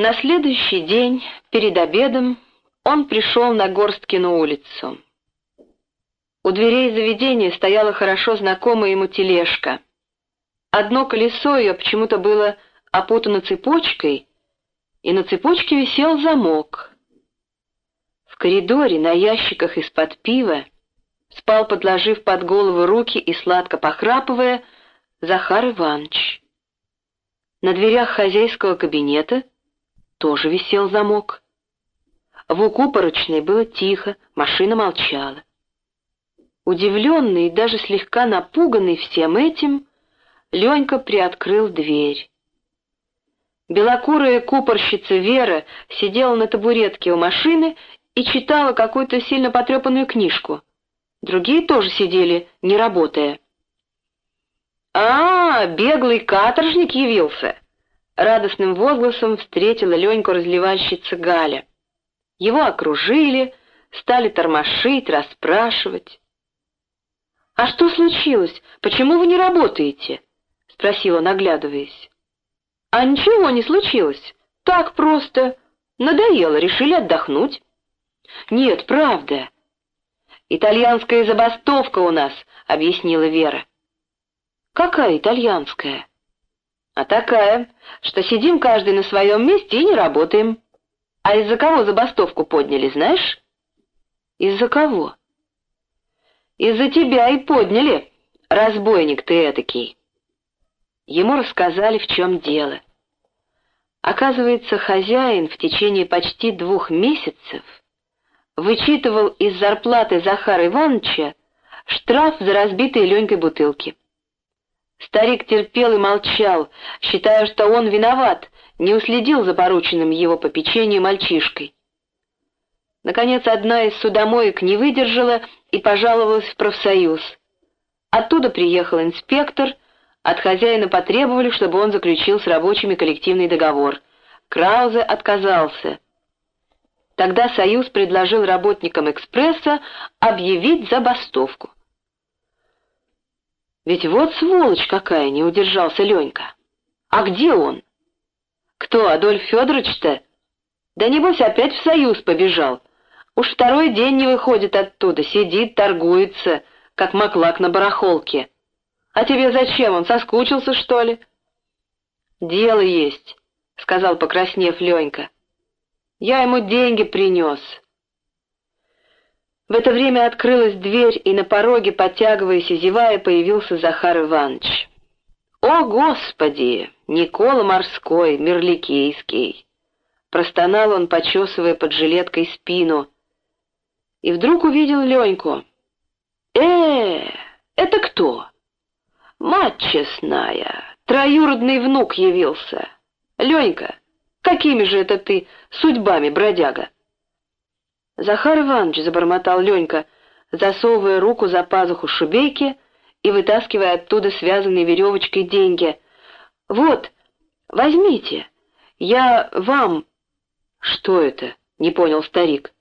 На следующий день, перед обедом, он пришел на Горсткину улицу. У дверей заведения стояла хорошо знакомая ему тележка. Одно колесо ее почему-то было опутано цепочкой, и на цепочке висел замок. В коридоре на ящиках из-под пива спал, подложив под голову руки и сладко похрапывая, Захар Иванович. На дверях хозяйского кабинета тоже висел замок. В укупорочной было тихо, машина молчала. Удивленный и даже слегка напуганный всем этим, Ленька приоткрыл дверь. Белокурая купорщица Вера сидела на табуретке у машины и читала какую-то сильно потрепанную книжку. Другие тоже сидели, не работая. «А, беглый каторжник явился!» Радостным возгласом встретила Леньку разливальщица Галя. Его окружили, стали тормошить, расспрашивать. «А что случилось? Почему вы не работаете?» — спросила, наглядываясь. «А ничего не случилось. Так просто. Надоело, решили отдохнуть». «Нет, правда». «Итальянская забастовка у нас», — объяснила Вера. «Какая итальянская?» «А такая, что сидим каждый на своем месте и не работаем». «А из-за кого забастовку подняли, знаешь?» «Из-за кого?» «Из-за тебя и подняли, разбойник ты этакий». Ему рассказали, в чем дело. Оказывается, хозяин в течение почти двух месяцев вычитывал из зарплаты Захара Ивановича штраф за разбитые Ленькой бутылки. Старик терпел и молчал, считая, что он виноват, не уследил за порученным его попечением мальчишкой. Наконец, одна из судомоек не выдержала и пожаловалась в профсоюз. Оттуда приехал инспектор — от хозяина потребовали, чтобы он заключил с рабочими коллективный договор. Краузе отказался. Тогда Союз предложил работникам «Экспресса» объявить забастовку. Ведь вот сволочь какая, не удержался Ленька. А где он? Кто, Адольф Федорович-то? Да небось опять в Союз побежал. Уж второй день не выходит оттуда, сидит, торгуется, как маклак на барахолке. «А тебе зачем? Он соскучился, что ли?» «Дело есть», — сказал, покраснев Ленька. «Я ему деньги принес». В это время открылась дверь, и на пороге, подтягиваясь и зевая, появился Захар Иванович. «О, Господи! Никола Морской, Мерликийский!» Простонал он, почесывая под жилеткой спину. И вдруг увидел Леньку. «Э, это кто?» Мать честная, троюродный внук явился. Ленька, какими же это ты судьбами, бродяга? Захар Иванович, забормотал Ленька, засовывая руку за пазуху шубейки и вытаскивая оттуда связанные веревочкой деньги. «Вот, возьмите, я вам...» «Что это?» — не понял старик.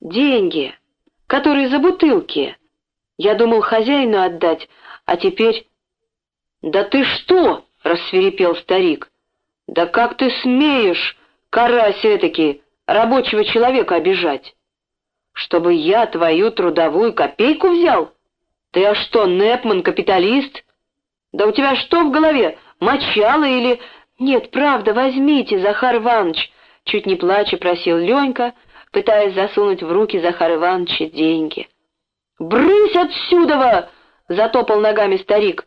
«Деньги, которые за бутылки. Я думал хозяину отдать, а теперь... «Да ты что?» — рассверепел старик. «Да как ты смеешь, карась этаки, рабочего человека обижать? Чтобы я твою трудовую копейку взял? Ты а что, Непман, капиталист? Да у тебя что в голове, мочало или...» «Нет, правда, возьмите, Захар Иванович!» Чуть не плача просил Ленька, пытаясь засунуть в руки Захара Ивановича деньги. «Брысь отсюда!» затопал ногами старик.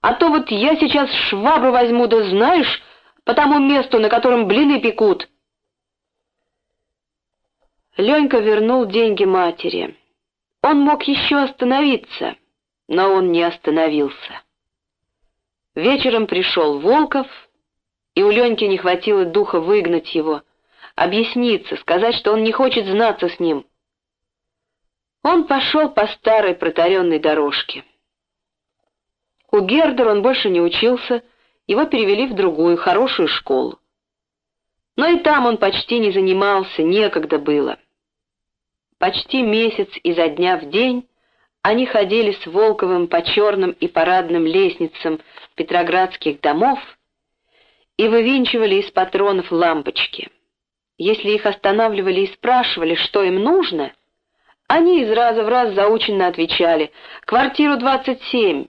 «А то вот я сейчас швабру возьму, да знаешь, по тому месту, на котором блины пекут». Ленька вернул деньги матери. Он мог еще остановиться, но он не остановился. Вечером пришел Волков, и у Леньки не хватило духа выгнать его, объясниться, сказать, что он не хочет знаться с ним. Он пошел по старой протаренной дорожке. У Гердер он больше не учился, его перевели в другую, хорошую школу. Но и там он почти не занимался, некогда было. Почти месяц изо дня в день они ходили с Волковым по черным и парадным лестницам петроградских домов, и вывинчивали из патронов лампочки. Если их останавливали и спрашивали, что им нужно, они из раза в раз заученно отвечали «Квартиру 27».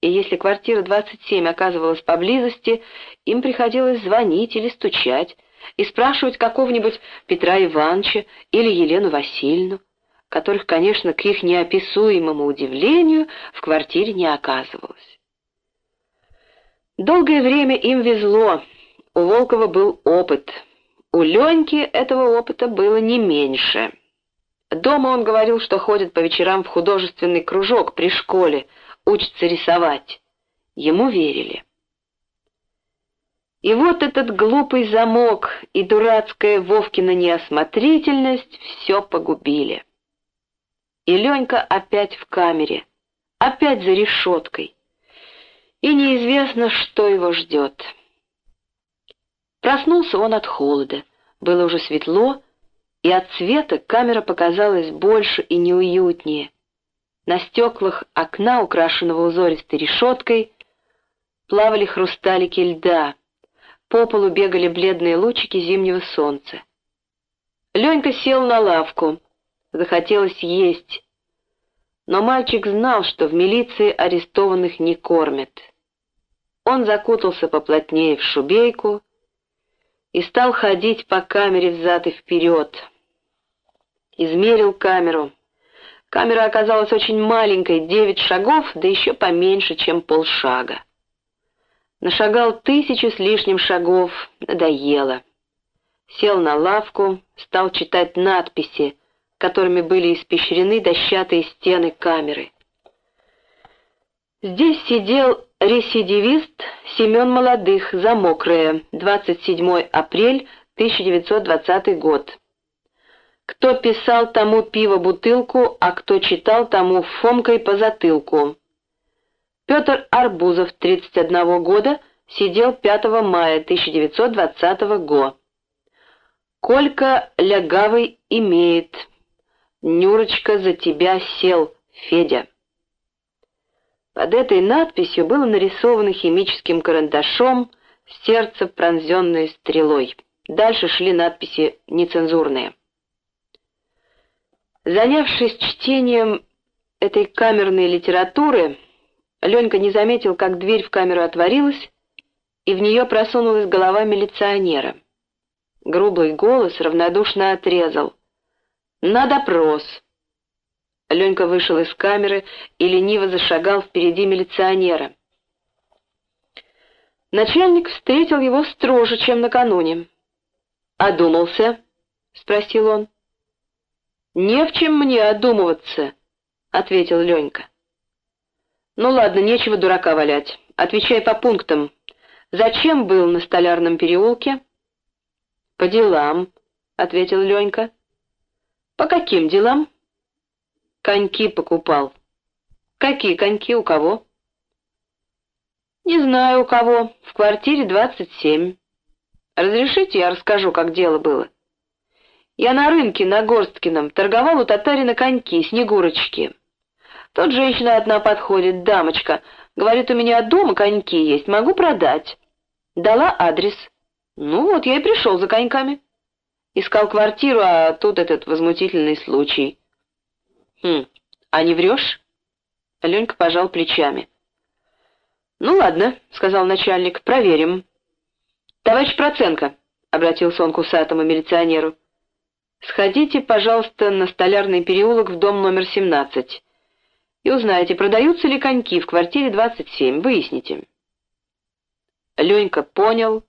И если квартира 27 оказывалась поблизости, им приходилось звонить или стучать и спрашивать какого-нибудь Петра Ивановича или Елену Васильевну, которых, конечно, к их неописуемому удивлению в квартире не оказывалось. Долгое время им везло, у Волкова был опыт. У Леньки этого опыта было не меньше. Дома он говорил, что ходит по вечерам в художественный кружок при школе, учится рисовать. Ему верили. И вот этот глупый замок и дурацкая Вовкина неосмотрительность все погубили. И Ленька опять в камере, опять за решеткой. И неизвестно, что его ждет. Проснулся он от холода. Было уже светло, и от света камера показалась больше и неуютнее. На стеклах окна, украшенного узористой решеткой, плавали хрусталики льда, по полу бегали бледные лучики зимнего солнца. Ленька сел на лавку, захотелось есть, но мальчик знал, что в милиции арестованных не кормят. Он закутался поплотнее в шубейку и стал ходить по камере взад и вперед. Измерил камеру. Камера оказалась очень маленькой, девять шагов, да еще поменьше, чем полшага. Нашагал тысячу с лишним шагов, надоело. Сел на лавку, стал читать надписи, которыми были испещрены дощатые стены камеры. Здесь сидел рецидивист Семен Молодых за мокрое, 27 апрель 1920 год. Кто писал тому пиво бутылку, а кто читал тому фомкой по затылку. Петр Арбузов, 31 года, сидел 5 мая 1920 года. Колька лягавый имеет, Нюрочка за тебя сел, Федя. Под этой надписью было нарисовано химическим карандашом сердце, пронзенное стрелой. Дальше шли надписи нецензурные. Занявшись чтением этой камерной литературы, Ленька не заметил, как дверь в камеру отворилась, и в нее просунулась голова милиционера. Грубый голос равнодушно отрезал. «На допрос!» Ленька вышел из камеры и лениво зашагал впереди милиционера. Начальник встретил его строже, чем накануне. «Одумался?» — спросил он. «Не в чем мне одумываться», — ответил Ленька. «Ну ладно, нечего дурака валять. Отвечай по пунктам. Зачем был на Столярном переулке?» «По делам», — ответил Ленька. «По каким делам?» «Коньки покупал». «Какие коньки? У кого?» «Не знаю, у кого. В квартире 27. Разрешите, я расскажу, как дело было?» Я на рынке на Горсткином торговал у татарина коньки, снегурочки. Тут женщина одна подходит, дамочка, говорит, у меня дома коньки есть, могу продать. Дала адрес. Ну вот, я и пришел за коньками. Искал квартиру, а тут этот возмутительный случай. Хм, а не врешь? Ленька пожал плечами. «Ну ладно», — сказал начальник, — «проверим». «Товарищ Проценко», — обратился он к усатому милиционеру, — «сходите, пожалуйста, на Столярный переулок в дом номер 17 и узнайте, продаются ли коньки в квартире 27, выясните». Ленька понял,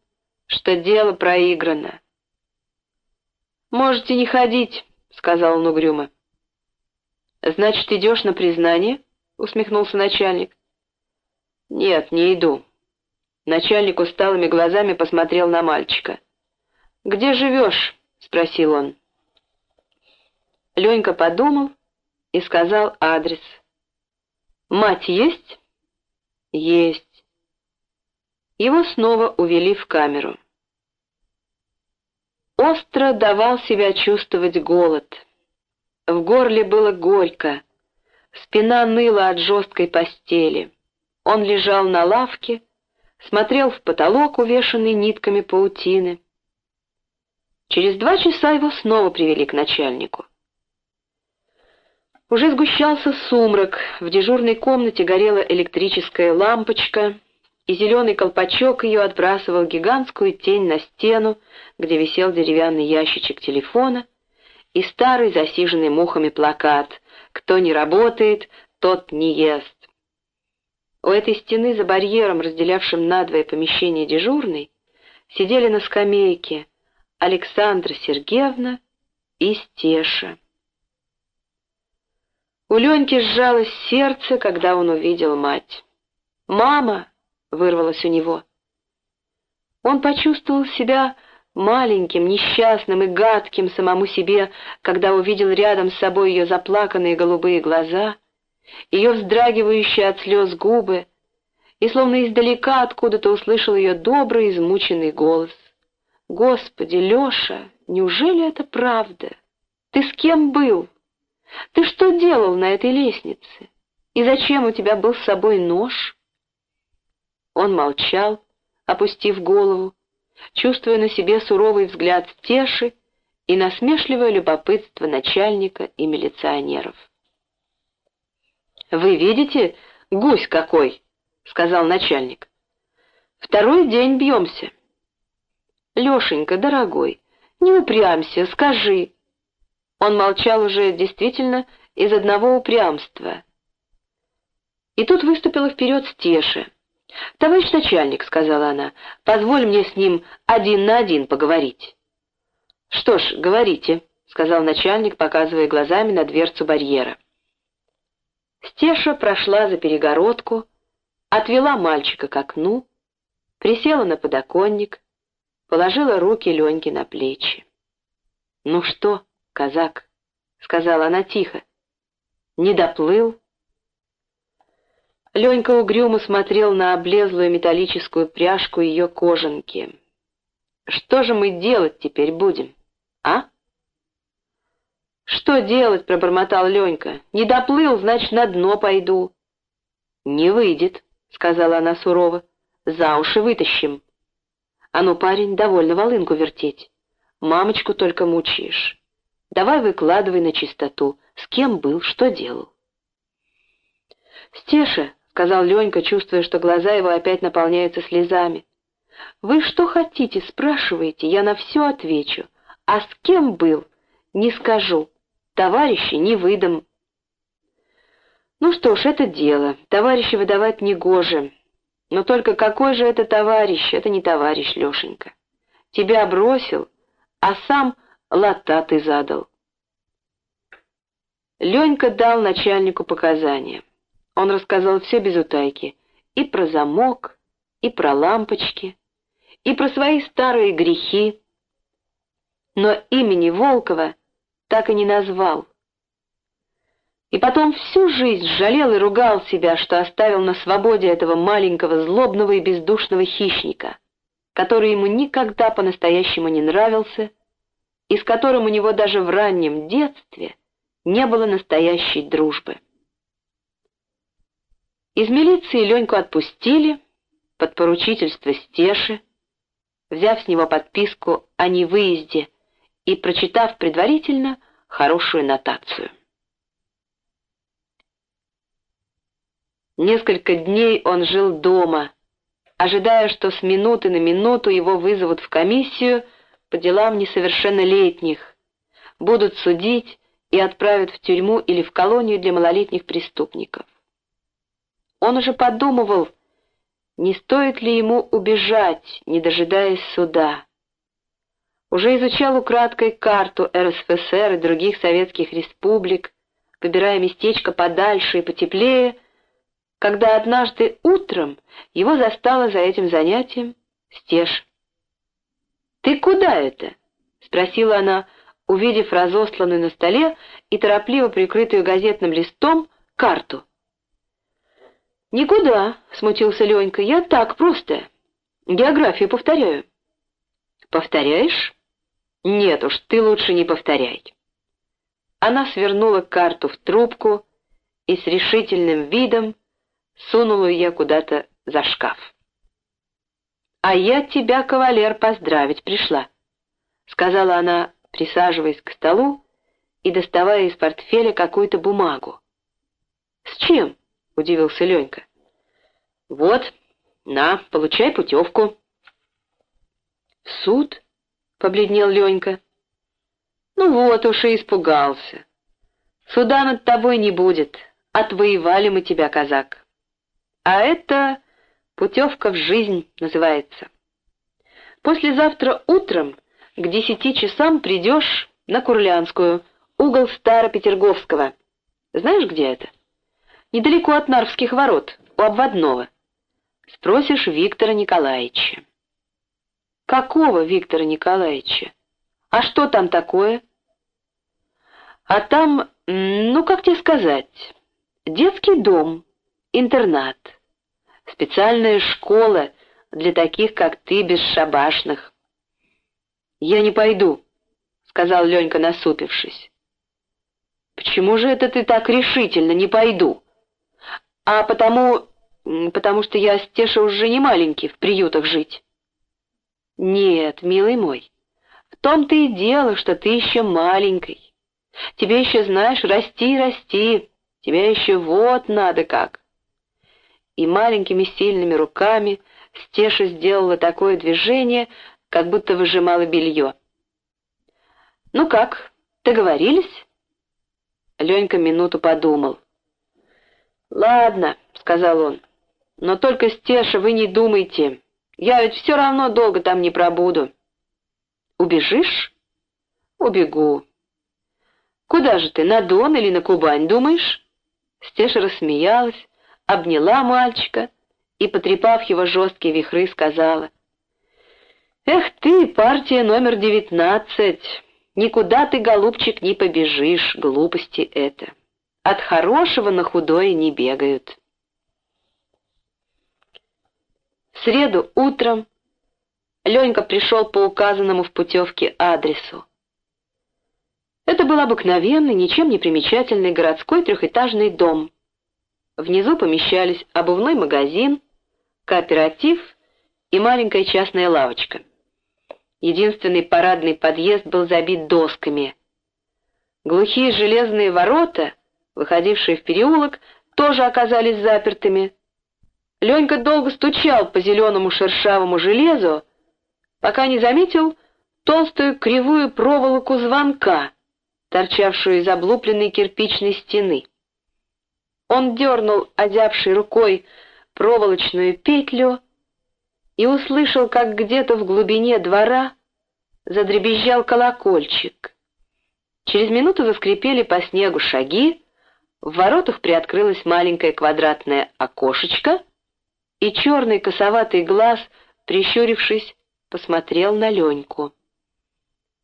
что дело проиграно. «Можете не ходить», — сказал он угрюмо. «Значит, идешь на признание?» — усмехнулся начальник. «Нет, не иду». Начальник усталыми глазами посмотрел на мальчика. «Где живешь?» — спросил он. Ленька подумал и сказал адрес. «Мать есть?» «Есть». Его снова увели в камеру. Остро давал себя чувствовать голод. В горле было горько, спина ныла от жесткой постели. Он лежал на лавке, смотрел в потолок, увешанный нитками паутины. Через два часа его снова привели к начальнику. Уже сгущался сумрак, в дежурной комнате горела электрическая лампочка, и зеленый колпачок ее отбрасывал гигантскую тень на стену, где висел деревянный ящичек телефона и старый засиженный мухами плакат «Кто не работает, тот не ест». У этой стены за барьером, разделявшим надвое помещение дежурной, сидели на скамейке Александра Сергеевна и Стеша. У Леньки сжалось сердце, когда он увидел мать. «Мама!» — вырвалось у него. Он почувствовал себя маленьким, несчастным и гадким самому себе, когда увидел рядом с собой ее заплаканные голубые глаза — ее вздрагивающие от слез губы, и словно издалека откуда-то услышал ее добрый, измученный голос. «Господи, Леша, неужели это правда? Ты с кем был? Ты что делал на этой лестнице? И зачем у тебя был с собой нож?» Он молчал, опустив голову, чувствуя на себе суровый взгляд Стеши и насмешливое любопытство начальника и милиционеров. «Вы видите, гусь какой!» — сказал начальник. «Второй день бьемся». «Лешенька, дорогой, не упрямься, скажи». Он молчал уже действительно из одного упрямства. И тут выступила вперед Стеша. «Товарищ начальник», — сказала она, — «позволь мне с ним один на один поговорить». «Что ж, говорите», — сказал начальник, показывая глазами на дверцу барьера. Стеша прошла за перегородку, отвела мальчика к окну, присела на подоконник, положила руки Леньке на плечи. «Ну что, казак?» — сказала она тихо. «Не доплыл?» Ленька угрюмо смотрел на облезлую металлическую пряжку ее кожанки. «Что же мы делать теперь будем, а?» «Что делать?» — пробормотал Ленька. «Не доплыл, значит, на дно пойду». «Не выйдет», — сказала она сурово. «За уши вытащим». «А ну, парень, довольно волынку вертеть. Мамочку только мучаешь. Давай выкладывай на чистоту, с кем был, что делал». «Стеша», — сказал Ленька, чувствуя, что глаза его опять наполняются слезами. «Вы что хотите, спрашиваете, я на все отвечу. А с кем был, не скажу. Товарищи не выдам. Ну что ж, это дело. Товарищи выдавать не гоже. Но только какой же это товарищ? Это не товарищ, Лешенька. Тебя бросил, а сам лота ты задал. Ленька дал начальнику показания. Он рассказал все без утайки. И про замок, и про лампочки, и про свои старые грехи. Но имени Волкова так и не назвал. И потом всю жизнь жалел и ругал себя, что оставил на свободе этого маленького, злобного и бездушного хищника, который ему никогда по-настоящему не нравился и с которым у него даже в раннем детстве не было настоящей дружбы. Из милиции Леньку отпустили под поручительство Стеши, взяв с него подписку о невыезде и прочитав предварительно хорошую нотацию. Несколько дней он жил дома, ожидая, что с минуты на минуту его вызовут в комиссию по делам несовершеннолетних, будут судить и отправят в тюрьму или в колонию для малолетних преступников. Он уже подумывал, не стоит ли ему убежать, не дожидаясь суда уже изучал украдкой карту РСФСР и других советских республик, выбирая местечко подальше и потеплее, когда однажды утром его застала за этим занятием Стеж. «Ты куда это?» — спросила она, увидев разосланную на столе и торопливо прикрытую газетным листом карту. «Никуда», — смутился Ленька, — «я так просто. Географию повторяю». «Повторяешь?» «Нет уж, ты лучше не повторяй». Она свернула карту в трубку и с решительным видом сунула ее куда-то за шкаф. «А я тебя, кавалер, поздравить пришла», — сказала она, присаживаясь к столу и доставая из портфеля какую-то бумагу. «С чем?» — удивился Ленька. «Вот, на, получай путевку». «В суд?» — побледнел Ленька. «Ну вот уж и испугался. Суда над тобой не будет, отвоевали мы тебя, казак. А это путевка в жизнь называется. Послезавтра утром к десяти часам придешь на Курлянскую, угол Старопетерговского. Знаешь, где это? Недалеко от Нарвских ворот, у обводного. Спросишь Виктора Николаевича. Какого Виктора Николаевича? А что там такое? А там, ну, как тебе сказать, детский дом, интернат, специальная школа для таких, как ты, бесшабашных. «Я не пойду», — сказал Ленька, насупившись. «Почему же это ты так решительно не пойду?» «А потому... потому что я, Стеша, уже не маленький, в приютах жить». «Нет, милый мой, в том-то и дело, что ты еще маленький. Тебе еще, знаешь, расти и расти, тебе еще вот надо как». И маленькими сильными руками Стеша сделала такое движение, как будто выжимала белье. «Ну как, договорились?» Ленька минуту подумал. «Ладно», — сказал он, — «но только, Стеша, вы не думайте. Я ведь все равно долго там не пробуду». «Убежишь?» «Убегу». «Куда же ты, на Дон или на Кубань, думаешь?» Стеша рассмеялась, обняла мальчика и, потрепав его жесткие вихры, сказала — «Эх ты, партия номер девятнадцать! Никуда ты, голубчик, не побежишь, глупости это. От хорошего на худое не бегают». В среду утром Ленька пришел по указанному в путевке адресу. Это был обыкновенный, ничем не примечательный городской трехэтажный дом. Внизу помещались обувной магазин, кооператив и маленькая частная лавочка. Единственный парадный подъезд был забит досками. Глухие железные ворота, выходившие в переулок, тоже оказались запертыми. Ленька долго стучал по зеленому шершавому железу, пока не заметил толстую кривую проволоку звонка, торчавшую из облупленной кирпичной стены. Он дернул озябшей рукой проволочную петлю и услышал, как где-то в глубине двора задребезжал колокольчик. Через минуту заскрипели по снегу шаги, в воротах приоткрылось маленькое квадратное окошечко, и черный косоватый глаз, прищурившись, посмотрел на Леньку.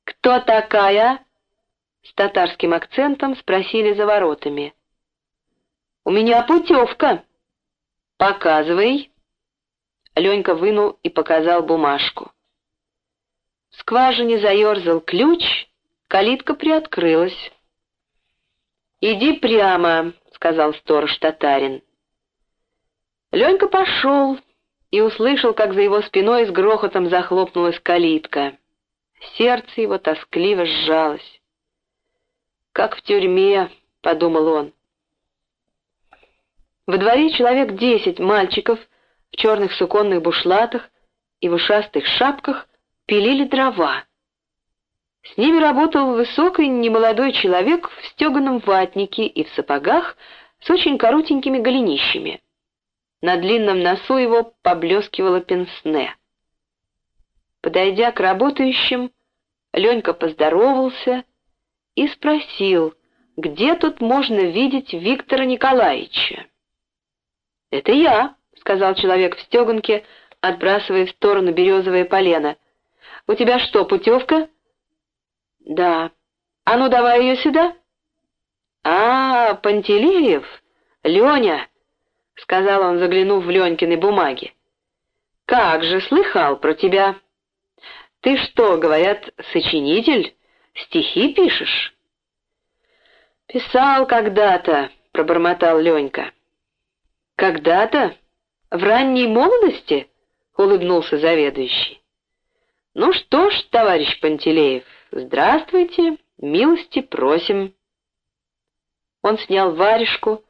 «Кто такая?» — с татарским акцентом спросили за воротами. «У меня путевка». «Показывай». Ленька вынул и показал бумажку. В скважине заерзал ключ, калитка приоткрылась. «Иди прямо», — сказал сторож-татарин. Ленька пошел и услышал, как за его спиной с грохотом захлопнулась калитка. Сердце его тоскливо сжалось. «Как в тюрьме», — подумал он. Во дворе человек десять мальчиков — в черных суконных бушлатах и в ушастых шапках пилили дрова. С ними работал высокий немолодой человек в стеганом ватнике и в сапогах с очень коротенькими голенищами. На длинном носу его поблескивало пенсне. Подойдя к работающим, Ленька поздоровался и спросил, где тут можно видеть Виктора Николаевича. «Это я», сказал человек в стеганке, отбрасывая в сторону березовое полено. «У тебя что, путевка?» «Да». «А ну, давай ее сюда». «А, Пантелеев? Леня!» — сказал он, заглянув в Ленькины бумаги. «Как же, слыхал про тебя. Ты что, говорят, сочинитель? Стихи пишешь?» «Писал когда-то», — пробормотал Ленька. «Когда-то?» В ранней молодости? — улыбнулся заведующий. «Ну что ж, товарищ Пантелеев, здравствуйте, милости просим». Он снял варежку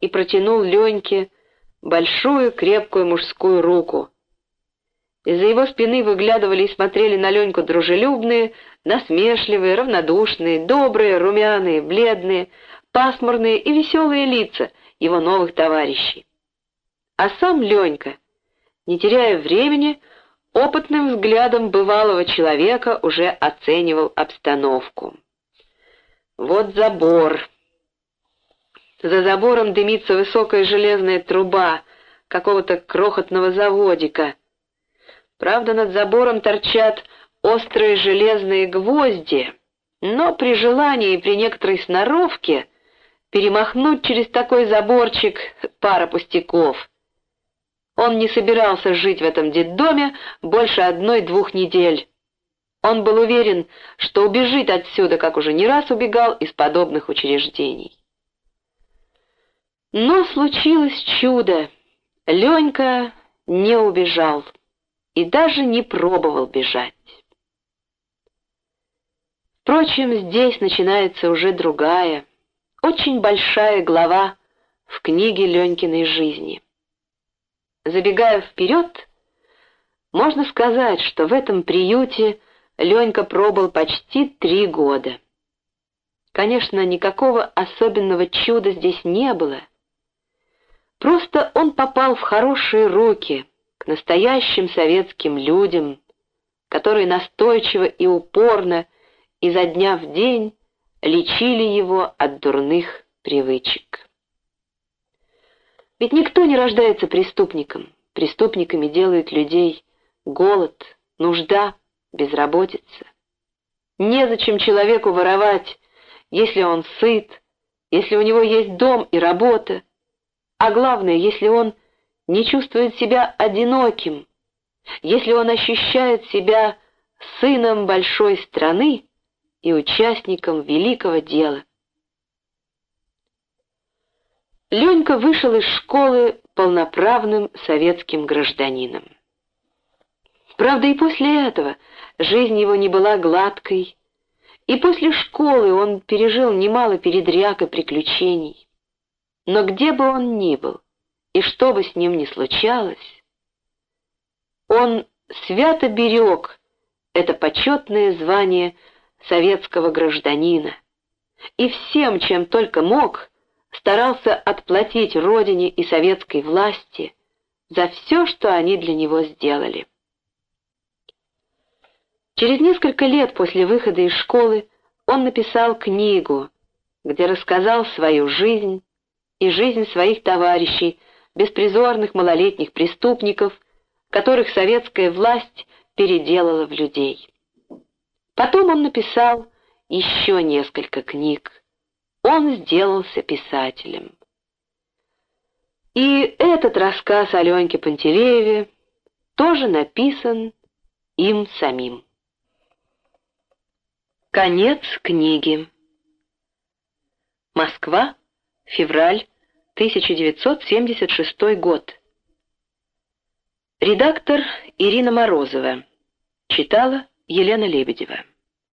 и протянул Леньке большую крепкую мужскую руку. Из-за его спины выглядывали и смотрели на Леньку дружелюбные, насмешливые, равнодушные, добрые, румяные, бледные, пасмурные и веселые лица его новых товарищей. А сам Ленька, не теряя времени, опытным взглядом бывалого человека уже оценивал обстановку. Вот забор. За забором дымится высокая железная труба какого-то крохотного заводика. Правда, над забором торчат острые железные гвозди, но при желании и при некоторой сноровке перемахнуть через такой заборчик пара пустяков — он не собирался жить в этом детдоме больше одной-двух недель. Он был уверен, что убежит отсюда, как уже не раз убегал из подобных учреждений. Но случилось чудо. Ленька не убежал и даже не пробовал бежать. Впрочем, здесь начинается уже другая, очень большая глава в книге Ленькиной жизни. Забегая вперед, можно сказать, что в этом приюте Ленька пробыл почти три года. Конечно, никакого особенного чуда здесь не было. Просто он попал в хорошие руки, к настоящим советским людям, которые настойчиво и упорно изо дня в день лечили его от дурных привычек. Ведь никто не рождается преступником. Преступниками делают людей голод, нужда, безработица. Незачем человеку воровать, если он сыт, если у него есть дом и работа, а главное, если он не чувствует себя одиноким, если он ощущает себя сыном большой страны и участником великого дела. Ленька вышел из школы полноправным советским гражданином. Правда, и после этого жизнь его не была гладкой, и после школы он пережил немало передряг и приключений. Но где бы он ни был, и что бы с ним ни случалось, он свято берег это почетное звание советского гражданина и всем, чем только мог, старался отплатить родине и советской власти за все, что они для него сделали. Через несколько лет после выхода из школы он написал книгу, где рассказал свою жизнь и жизнь своих товарищей, беспризорных малолетних преступников, которых советская власть переделала в людей. Потом он написал еще несколько книг, он сделался писателем. И этот рассказ о Леньке Пантелееве тоже написан им самим. Конец книги. Москва, февраль 1976 год. Редактор Ирина Морозова. Читала Елена Лебедева.